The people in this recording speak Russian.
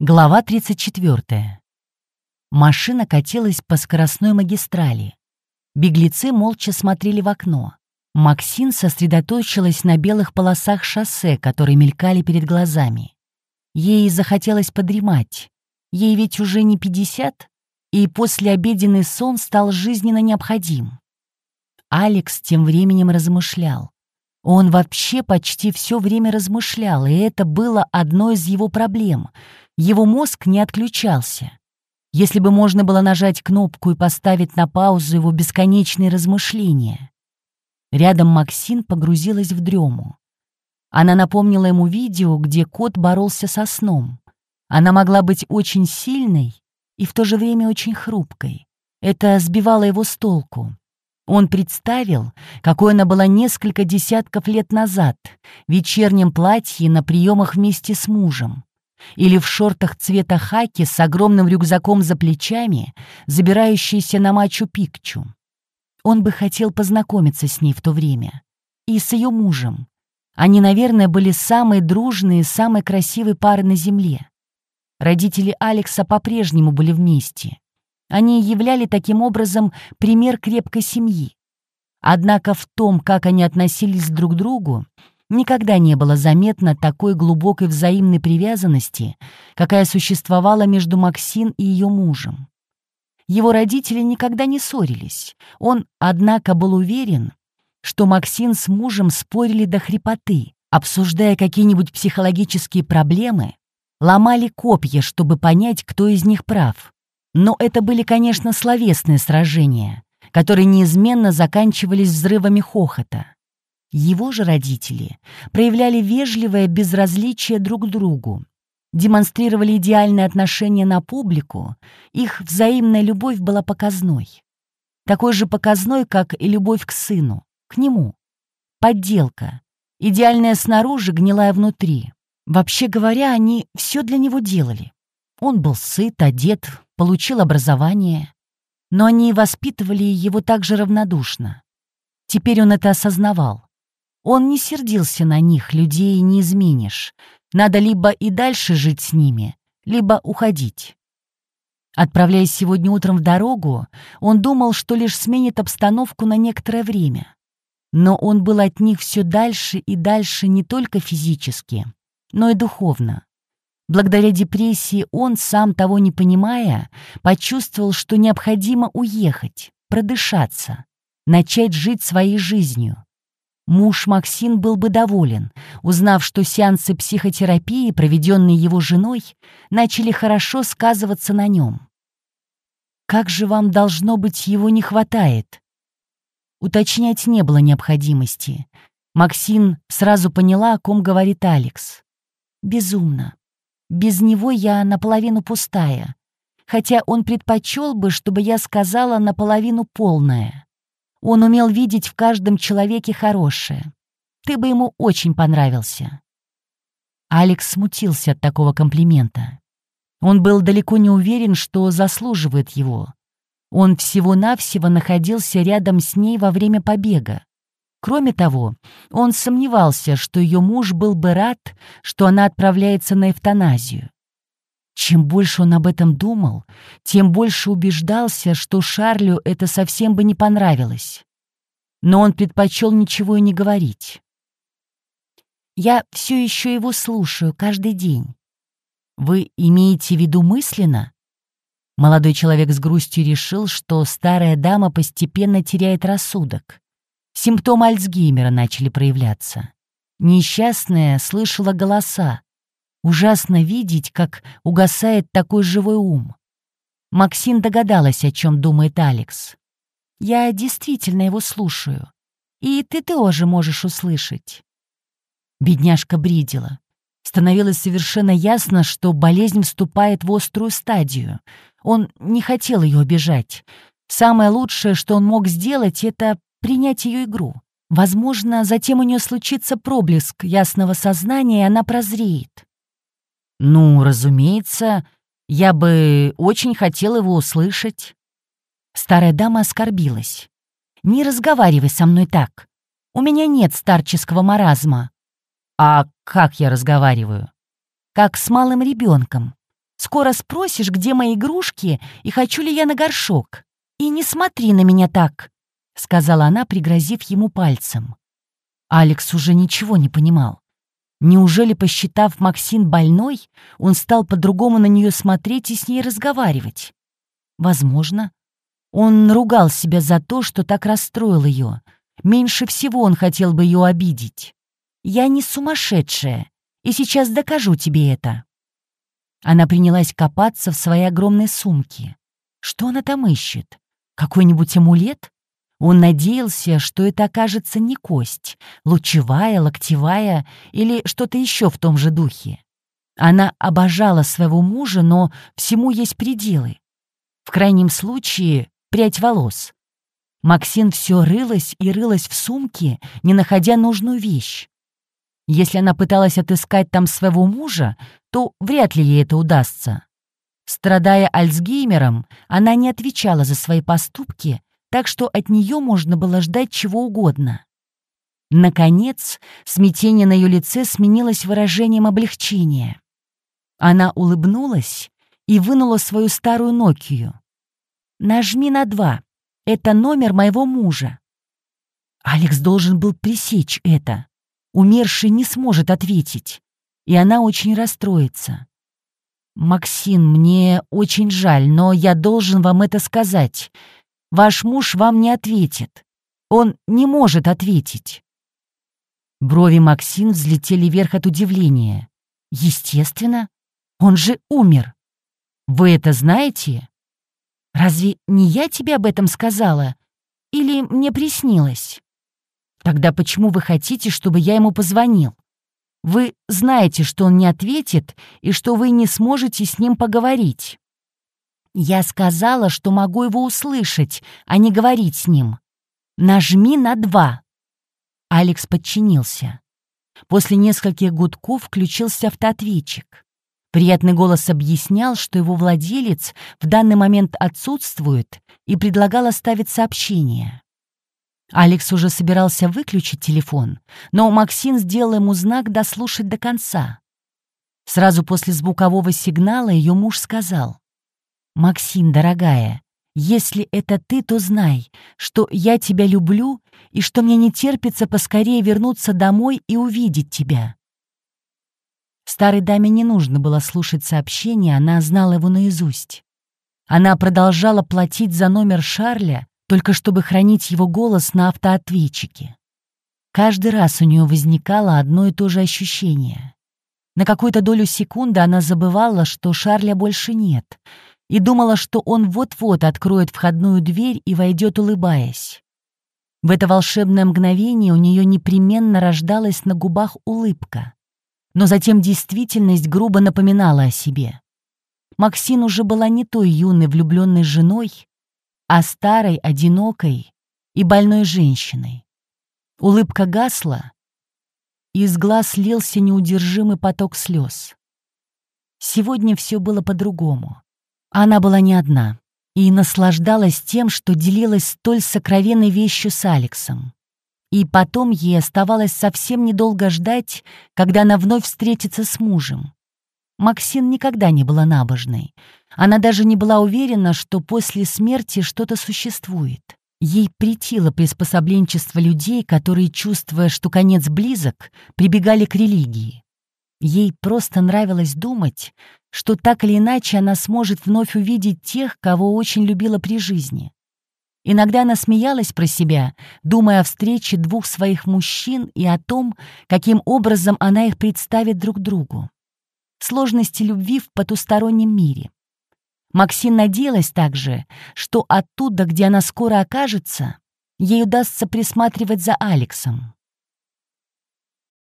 Глава 34. Машина катилась по скоростной магистрали. Беглецы молча смотрели в окно. Максин сосредоточилась на белых полосах шоссе, которые мелькали перед глазами. Ей захотелось подремать. Ей ведь уже не 50, и послеобеденный сон стал жизненно необходим. Алекс тем временем размышлял. Он вообще почти все время размышлял, и это было одной из его проблем — его мозг не отключался. Если бы можно было нажать кнопку и поставить на паузу его бесконечные размышления. Рядом Максин погрузилась в дрему. Она напомнила ему видео, где кот боролся со сном. Она могла быть очень сильной и в то же время очень хрупкой. Это сбивало его с толку. Он представил, какой она была несколько десятков лет назад, в вечернем платье на приемах вместе с мужем или в шортах цвета хаки с огромным рюкзаком за плечами, забирающейся на Мачу-Пикчу. Он бы хотел познакомиться с ней в то время. И с ее мужем. Они, наверное, были самые дружные, самой красивой на Земле. Родители Алекса по-прежнему были вместе. Они являли таким образом пример крепкой семьи. Однако в том, как они относились друг к другу, никогда не было заметно такой глубокой взаимной привязанности, какая существовала между Максин и ее мужем. Его родители никогда не ссорились. Он, однако, был уверен, что Максин с мужем спорили до хрипоты, обсуждая какие-нибудь психологические проблемы, ломали копья, чтобы понять, кто из них прав. Но это были, конечно, словесные сражения, которые неизменно заканчивались взрывами хохота. Его же родители проявляли вежливое безразличие друг к другу, демонстрировали идеальное отношение на публику, их взаимная любовь была показной. Такой же показной, как и любовь к сыну, к нему. Подделка. Идеальная снаружи, гнилая внутри. Вообще говоря, они все для него делали. Он был сыт, одет, получил образование. Но они воспитывали его так же равнодушно. Теперь он это осознавал. Он не сердился на них, людей не изменишь. Надо либо и дальше жить с ними, либо уходить. Отправляясь сегодня утром в дорогу, он думал, что лишь сменит обстановку на некоторое время. Но он был от них все дальше и дальше не только физически, но и духовно. Благодаря депрессии он, сам того не понимая, почувствовал, что необходимо уехать, продышаться, начать жить своей жизнью. Муж Максин был бы доволен, узнав, что сеансы психотерапии, проведенные его женой, начали хорошо сказываться на нем. «Как же вам, должно быть, его не хватает?» Уточнять не было необходимости. Максин сразу поняла, о ком говорит Алекс. «Безумно. Без него я наполовину пустая, хотя он предпочел бы, чтобы я сказала наполовину полная. Он умел видеть в каждом человеке хорошее. Ты бы ему очень понравился». Алекс смутился от такого комплимента. Он был далеко не уверен, что заслуживает его. Он всего-навсего находился рядом с ней во время побега. Кроме того, он сомневался, что ее муж был бы рад, что она отправляется на эвтаназию. Чем больше он об этом думал, тем больше убеждался, что Шарлю это совсем бы не понравилось. Но он предпочел ничего и не говорить. «Я все еще его слушаю каждый день. Вы имеете в виду мысленно?» Молодой человек с грустью решил, что старая дама постепенно теряет рассудок. Симптомы Альцгеймера начали проявляться. Несчастная слышала голоса, Ужасно видеть, как угасает такой живой ум. Максин догадалась, о чем думает Алекс. «Я действительно его слушаю. И ты тоже можешь услышать». Бедняжка бредила. Становилось совершенно ясно, что болезнь вступает в острую стадию. Он не хотел ее обижать. Самое лучшее, что он мог сделать, это принять ее игру. Возможно, затем у нее случится проблеск ясного сознания, и она прозреет. «Ну, разумеется, я бы очень хотел его услышать». Старая дама оскорбилась. «Не разговаривай со мной так. У меня нет старческого маразма». «А как я разговариваю?» «Как с малым ребенком. Скоро спросишь, где мои игрушки и хочу ли я на горшок. И не смотри на меня так», — сказала она, пригрозив ему пальцем. Алекс уже ничего не понимал. Неужели, посчитав Максин больной, он стал по-другому на нее смотреть и с ней разговаривать? Возможно. Он ругал себя за то, что так расстроил ее. Меньше всего он хотел бы ее обидеть. «Я не сумасшедшая, и сейчас докажу тебе это». Она принялась копаться в своей огромной сумке. Что она там ищет? Какой-нибудь амулет? Он надеялся, что это окажется не кость, лучевая, локтевая или что-то еще в том же духе. Она обожала своего мужа, но всему есть пределы. В крайнем случае, прядь волос. Максин все рылась и рылась в сумке, не находя нужную вещь. Если она пыталась отыскать там своего мужа, то вряд ли ей это удастся. Страдая Альцгеймером, она не отвечала за свои поступки, так что от нее можно было ждать чего угодно. Наконец, смятение на ее лице сменилось выражением облегчения. Она улыбнулась и вынула свою старую Нокию. «Нажми на два. Это номер моего мужа». Алекс должен был пресечь это. Умерший не сможет ответить, и она очень расстроится. «Максим, мне очень жаль, но я должен вам это сказать. Ваш муж вам не ответит. Он не может ответить». Брови Максин взлетели вверх от удивления. «Естественно. Он же умер. Вы это знаете? Разве не я тебе об этом сказала? Или мне приснилось? Тогда почему вы хотите, чтобы я ему позвонил? Вы знаете, что он не ответит и что вы не сможете с ним поговорить. Я сказала, что могу его услышать, а не говорить с ним. Нажми на два. Алекс подчинился. После нескольких гудков включился автоответчик. Приятный голос объяснял, что его владелец в данный момент отсутствует и предлагал оставить сообщение. Алекс уже собирался выключить телефон, но Максим сделал ему знак дослушать до конца. Сразу после звукового сигнала ее муж сказал. «Максим, дорогая, если это ты, то знай, что я тебя люблю и что мне не терпится поскорее вернуться домой и увидеть тебя». Старой даме не нужно было слушать сообщение, она знала его наизусть. Она продолжала платить за номер Шарля, только чтобы хранить его голос на автоответчике. Каждый раз у нее возникало одно и то же ощущение. На какую-то долю секунды она забывала, что Шарля больше нет — и думала, что он вот-вот откроет входную дверь и войдет, улыбаясь. В это волшебное мгновение у нее непременно рождалась на губах улыбка. Но затем действительность грубо напоминала о себе. Максин уже была не той юной влюбленной женой, а старой, одинокой и больной женщиной. Улыбка гасла, и из глаз лился неудержимый поток слез. Сегодня все было по-другому. Она была не одна и наслаждалась тем, что делилась столь сокровенной вещью с Алексом. И потом ей оставалось совсем недолго ждать, когда она вновь встретится с мужем. Максин никогда не была набожной. Она даже не была уверена, что после смерти что-то существует. Ей притило приспособленчество людей, которые, чувствуя, что конец близок, прибегали к религии. Ей просто нравилось думать, что так или иначе она сможет вновь увидеть тех, кого очень любила при жизни. Иногда она смеялась про себя, думая о встрече двух своих мужчин и о том, каким образом она их представит друг другу. Сложности любви в потустороннем мире. Максин надеялась также, что оттуда, где она скоро окажется, ей удастся присматривать за Алексом.